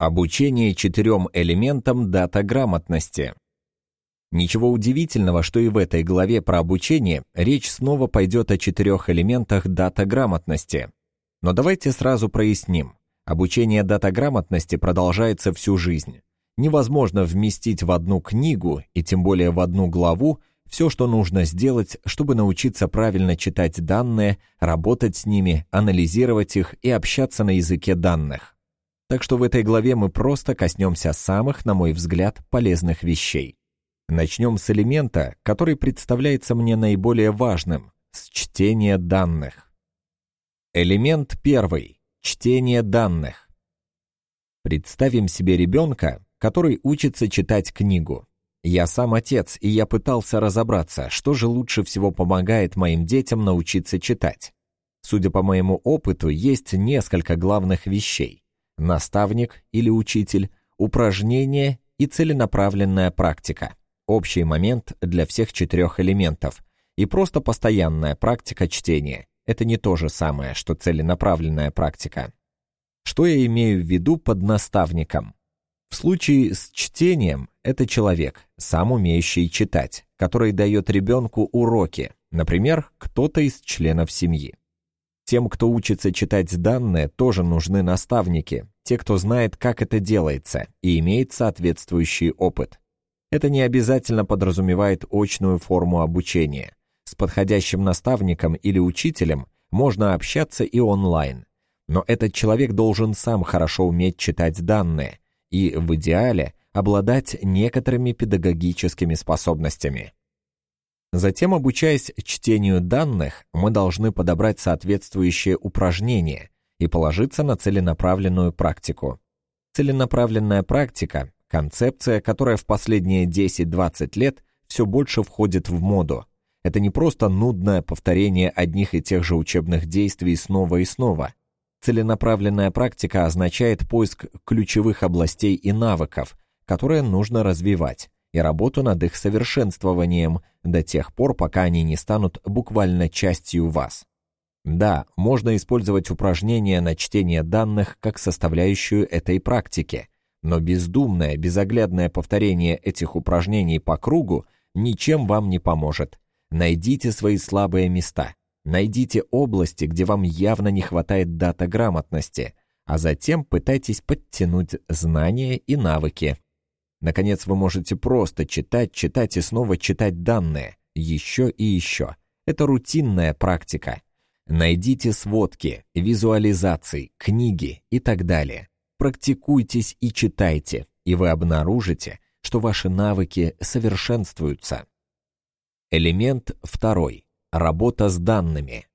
Обучение четырем элементам дата-грамотности. Ничего удивительного, что и в этой главе про обучение речь снова пойдет о четырех элементах дата-грамотности. Но давайте сразу проясним. Обучение дата-грамотности продолжается всю жизнь. Невозможно вместить в одну книгу, и тем более в одну главу, все, что нужно сделать, чтобы научиться правильно читать данные, работать с ними, анализировать их и общаться на языке данных. Так что в этой главе мы просто коснемся самых, на мой взгляд, полезных вещей. Начнем с элемента, который представляется мне наиболее важным – с чтения данных. Элемент первый – чтение данных. Представим себе ребенка, который учится читать книгу. Я сам отец, и я пытался разобраться, что же лучше всего помогает моим детям научиться читать. Судя по моему опыту, есть несколько главных вещей наставник или учитель, упражнение и целенаправленная практика. Общий момент для всех четырех элементов. И просто постоянная практика чтения. Это не то же самое, что целенаправленная практика. Что я имею в виду под наставником? В случае с чтением это человек, сам умеющий читать, который дает ребенку уроки, например, кто-то из членов семьи. Тем, кто учится читать данные, тоже нужны наставники, те, кто знает, как это делается и имеет соответствующий опыт. Это не обязательно подразумевает очную форму обучения. С подходящим наставником или учителем можно общаться и онлайн. Но этот человек должен сам хорошо уметь читать данные и, в идеале, обладать некоторыми педагогическими способностями. Затем, обучаясь чтению данных, мы должны подобрать соответствующие упражнения и положиться на целенаправленную практику. Целенаправленная практика – концепция, которая в последние 10-20 лет все больше входит в моду. Это не просто нудное повторение одних и тех же учебных действий снова и снова. Целенаправленная практика означает поиск ключевых областей и навыков, которые нужно развивать, и работу над их совершенствованием до тех пор, пока они не станут буквально частью вас. Да, можно использовать упражнения на чтение данных как составляющую этой практики, но бездумное, безоглядное повторение этих упражнений по кругу ничем вам не поможет. Найдите свои слабые места, найдите области, где вам явно не хватает дата грамотности, а затем пытайтесь подтянуть знания и навыки. Наконец, вы можете просто читать, читать и снова читать данные, еще и еще. Это рутинная практика. Найдите сводки, визуализации, книги и так далее. Практикуйтесь и читайте, и вы обнаружите, что ваши навыки совершенствуются. Элемент второй. Работа с данными.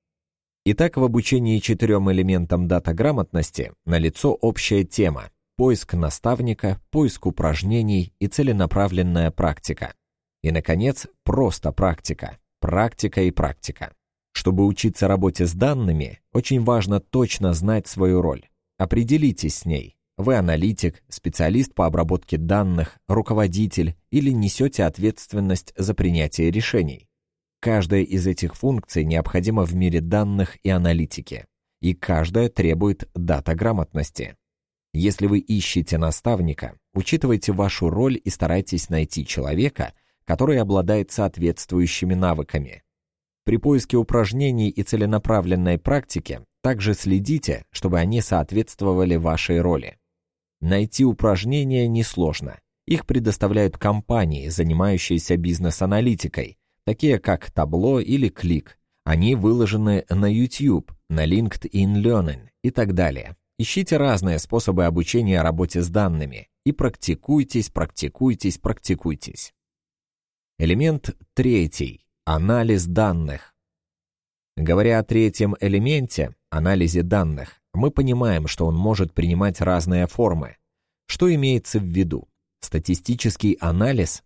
Итак, в обучении четырем элементам дата-грамотности налицо общая тема поиск наставника, поиск упражнений и целенаправленная практика. И, наконец, просто практика. Практика и практика. Чтобы учиться работе с данными, очень важно точно знать свою роль. Определитесь с ней. Вы аналитик, специалист по обработке данных, руководитель или несете ответственность за принятие решений. Каждая из этих функций необходима в мире данных и аналитики, и каждая требует дата-грамотности. Если вы ищете наставника, учитывайте вашу роль и старайтесь найти человека, который обладает соответствующими навыками. При поиске упражнений и целенаправленной практики также следите, чтобы они соответствовали вашей роли. Найти упражнения несложно. Их предоставляют компании, занимающиеся бизнес-аналитикой, такие как Tableau или Click. Они выложены на YouTube, на LinkedIn Learning и так далее. Ищите разные способы обучения работе с данными и практикуйтесь, практикуйтесь, практикуйтесь. Элемент третий. Анализ данных. Говоря о третьем элементе, анализе данных, мы понимаем, что он может принимать разные формы. Что имеется в виду? Статистический анализ?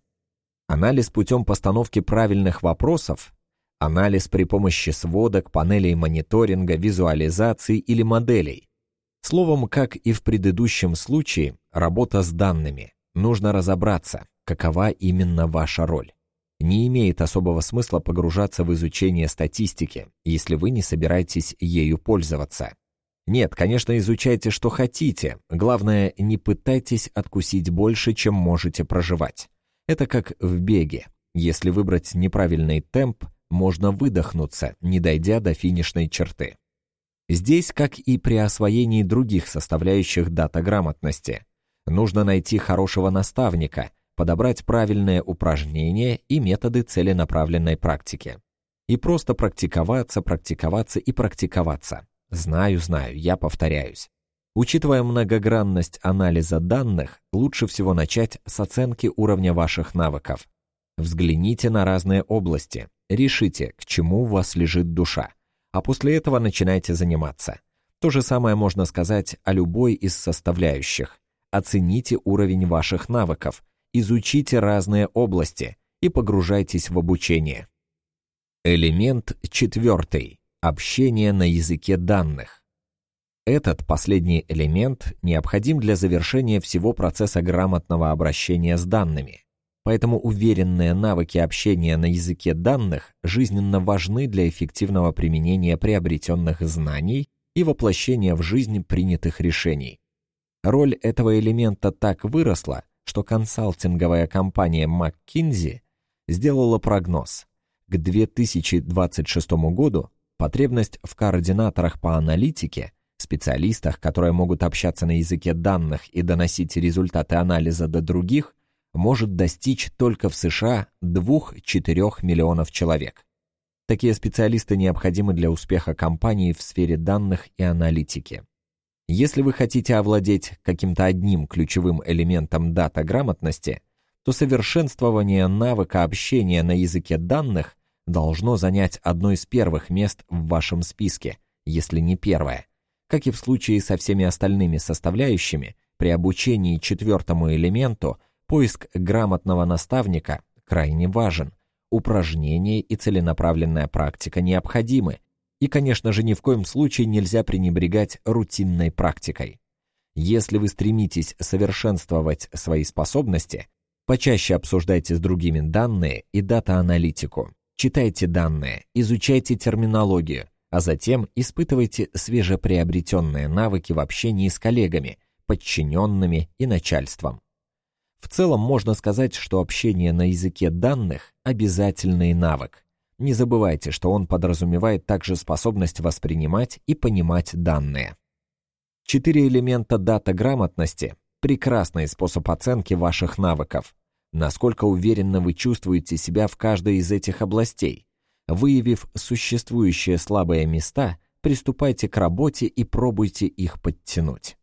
Анализ путем постановки правильных вопросов? Анализ при помощи сводок, панелей мониторинга, визуализаций или моделей? Словом, как и в предыдущем случае, работа с данными. Нужно разобраться, какова именно ваша роль. Не имеет особого смысла погружаться в изучение статистики, если вы не собираетесь ею пользоваться. Нет, конечно, изучайте, что хотите. Главное, не пытайтесь откусить больше, чем можете проживать. Это как в беге. Если выбрать неправильный темп, можно выдохнуться, не дойдя до финишной черты. Здесь, как и при освоении других составляющих дата-грамотности, нужно найти хорошего наставника, подобрать правильные упражнения и методы целенаправленной практики. И просто практиковаться, практиковаться и практиковаться. Знаю, знаю, я повторяюсь. Учитывая многогранность анализа данных, лучше всего начать с оценки уровня ваших навыков. Взгляните на разные области, решите, к чему у вас лежит душа, а после этого начинайте заниматься. То же самое можно сказать о любой из составляющих. Оцените уровень ваших навыков, изучите разные области и погружайтесь в обучение. Элемент четвертый. Общение на языке данных. Этот последний элемент необходим для завершения всего процесса грамотного обращения с данными. Поэтому уверенные навыки общения на языке данных жизненно важны для эффективного применения приобретенных знаний и воплощения в жизнь принятых решений. Роль этого элемента так выросла, что консалтинговая компания McKinsey сделала прогноз. К 2026 году Потребность в координаторах по аналитике, специалистах, которые могут общаться на языке данных и доносить результаты анализа до других, может достичь только в США 2-4 миллионов человек. Такие специалисты необходимы для успеха компании в сфере данных и аналитики. Если вы хотите овладеть каким-то одним ключевым элементом дата-грамотности, то совершенствование навыка общения на языке данных должно занять одно из первых мест в вашем списке, если не первое. Как и в случае со всеми остальными составляющими, при обучении четвертому элементу поиск грамотного наставника крайне важен. Упражнения и целенаправленная практика необходимы. И, конечно же, ни в коем случае нельзя пренебрегать рутинной практикой. Если вы стремитесь совершенствовать свои способности, почаще обсуждайте с другими данные и дата-аналитику. Читайте данные, изучайте терминологию, а затем испытывайте свежеприобретенные навыки в общении с коллегами, подчиненными и начальством. Целом можно сказать, что общение на языке данных – обязательный навык. Не забывайте, что он подразумевает также способность воспринимать и понимать данные. Четыре элемента дата-грамотности – прекрасный способ оценки ваших навыков – насколько уверенно вы чувствуете себя в каждой из этих областей. Выявив существующие слабые места, приступайте к работе и пробуйте их подтянуть.